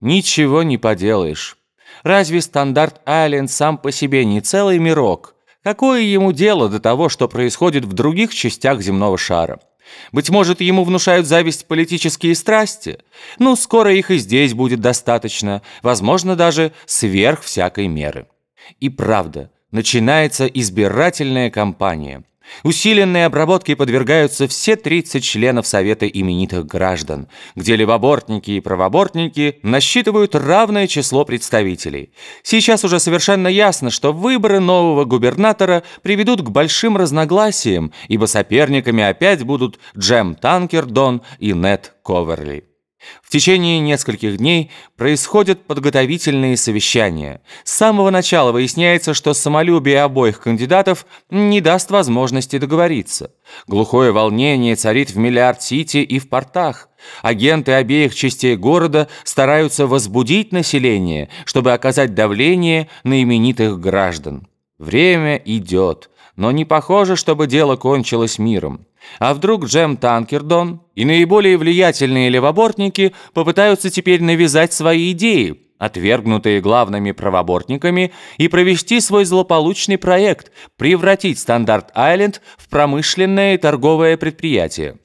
Ничего не поделаешь. Разве Стандарт-Айленд сам по себе не целый мирок? Какое ему дело до того, что происходит в других частях земного шара? Быть может, ему внушают зависть политические страсти? Ну, скоро их и здесь будет достаточно, возможно, даже сверх всякой меры. И правда, начинается избирательная кампания. Усиленной обработке подвергаются все 30 членов Совета именитых граждан, где левобортники и правобортники насчитывают равное число представителей. Сейчас уже совершенно ясно, что выборы нового губернатора приведут к большим разногласиям, ибо соперниками опять будут Джем Танкердон и Нет Коверли. В течение нескольких дней происходят подготовительные совещания. С самого начала выясняется, что самолюбие обоих кандидатов не даст возможности договориться. Глухое волнение царит в Миллиард-Сити и в портах. Агенты обеих частей города стараются возбудить население, чтобы оказать давление на именитых граждан. Время идет, но не похоже, чтобы дело кончилось миром. А вдруг Джем Танкердон и наиболее влиятельные левобортники попытаются теперь навязать свои идеи, отвергнутые главными правобортниками, и провести свой злополучный проект – превратить Стандарт-Айленд в промышленное и торговое предприятие.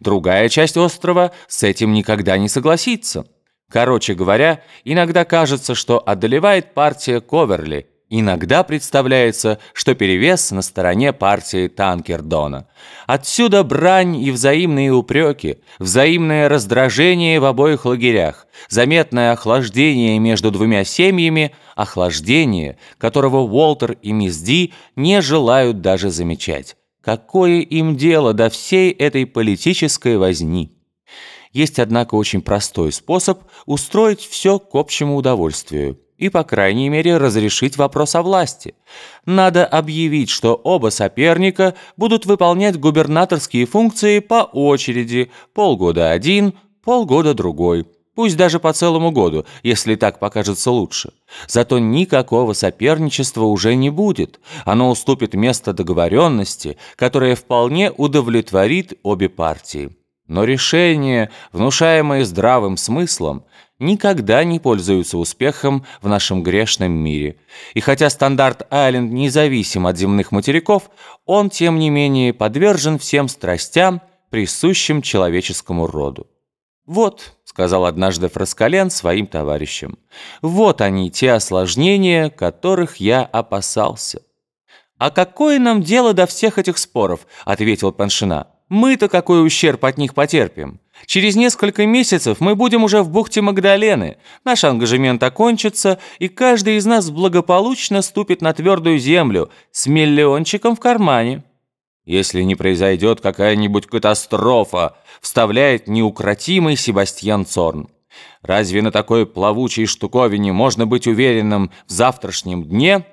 Другая часть острова с этим никогда не согласится. Короче говоря, иногда кажется, что одолевает партия Коверли – Иногда представляется, что перевес на стороне партии Танкердона. Отсюда брань и взаимные упреки, взаимное раздражение в обоих лагерях, заметное охлаждение между двумя семьями, охлаждение, которого Уолтер и мисс Ди не желают даже замечать. Какое им дело до всей этой политической возни? Есть, однако, очень простой способ устроить все к общему удовольствию и, по крайней мере, разрешить вопрос о власти. Надо объявить, что оба соперника будут выполнять губернаторские функции по очереди, полгода один, полгода другой. Пусть даже по целому году, если так покажется лучше. Зато никакого соперничества уже не будет. Оно уступит место договоренности, которая вполне удовлетворит обе партии. Но решения, внушаемые здравым смыслом, никогда не пользуются успехом в нашем грешном мире. И хотя Стандарт-Айленд независим от земных материков, он, тем не менее, подвержен всем страстям, присущим человеческому роду. «Вот», — сказал однажды Фраскален своим товарищам, «вот они, те осложнения, которых я опасался». «А какое нам дело до всех этих споров?» — ответил Паншина. «Мы-то какой ущерб от них потерпим? Через несколько месяцев мы будем уже в бухте Магдалены. Наш ангажемент окончится, и каждый из нас благополучно ступит на твердую землю с миллиончиком в кармане. Если не произойдет какая-нибудь катастрофа, вставляет неукротимый Себастьян Цорн. Разве на такой плавучей штуковине можно быть уверенным в завтрашнем дне?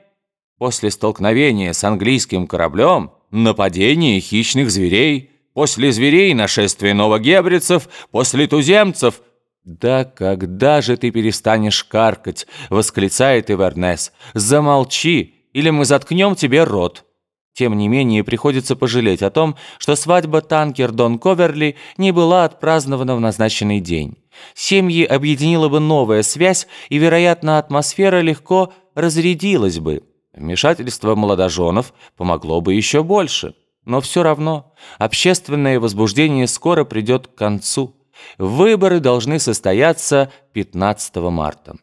После столкновения с английским кораблем, нападение хищных зверей – После зверей нашествие новогебрицев, после туземцев. «Да когда же ты перестанешь каркать?» — восклицает Ивернес. «Замолчи, или мы заткнем тебе рот». Тем не менее, приходится пожалеть о том, что свадьба танкер Дон Коверли не была отпразднована в назначенный день. Семьи объединила бы новая связь, и, вероятно, атмосфера легко разрядилась бы. Вмешательство молодоженов помогло бы еще больше. Но все равно общественное возбуждение скоро придет к концу. Выборы должны состояться 15 марта.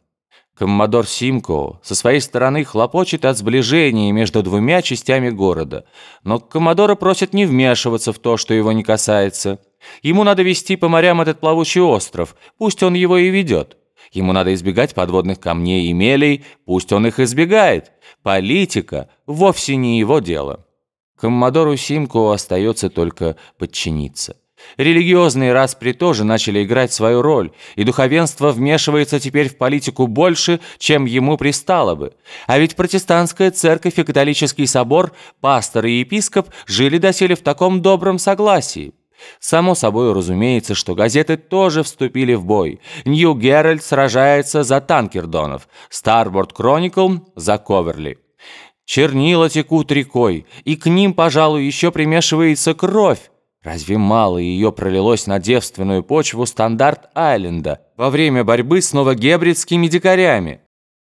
Коммодор Симко со своей стороны хлопочет от сближения между двумя частями города, но Коммодора просят не вмешиваться в то, что его не касается. Ему надо вести по морям этот плавучий остров, пусть он его и ведет. Ему надо избегать подводных камней и мелей, пусть он их избегает. Политика вовсе не его дело. Коммодору Симку остается только подчиниться. Религиозные распри тоже начали играть свою роль, и духовенство вмешивается теперь в политику больше, чем ему пристало бы. А ведь протестантская церковь и католический собор, пастор и епископ жили доселе в таком добром согласии. Само собой разумеется, что газеты тоже вступили в бой. Нью Геральд сражается за Танкердонов, Старборд Кроникл за Коверли. Чернила текут рекой, и к ним, пожалуй, еще примешивается кровь. Разве мало ее пролилось на девственную почву стандарт Айленда во время борьбы с новогебридскими дикарями?